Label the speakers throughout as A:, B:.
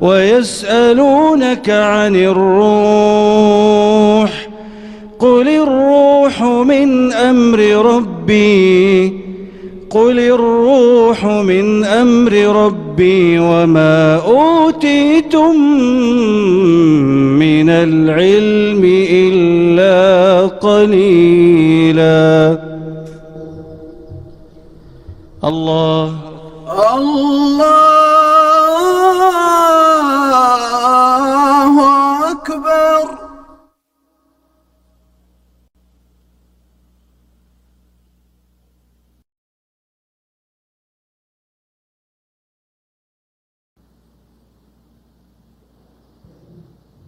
A: ويسألونك عن الروح قل الروح من أمر ربي قل الروح من أمر ربي وما أوتيتم من العلم إلا قليلا الله
B: الله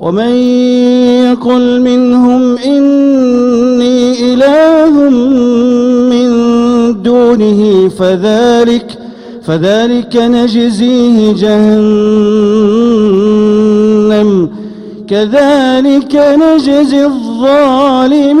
A: ومن يقل منهم إني إله من دونه فذلك فذلك نجزيه جهنم كذلك نجزي الظالمين.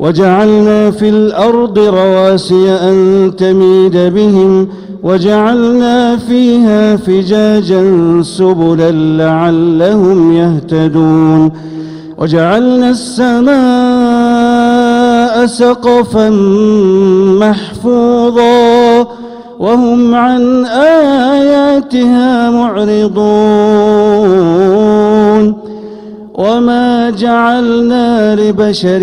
A: وجعلنا في الأرض رواسي أن تميد بهم وجعلنا فيها فجاجا سبلا لعلهم يهتدون وجعلنا السماء سقفا محفوظا وهم عن آياتها معرضون. وما جعلنا لبشر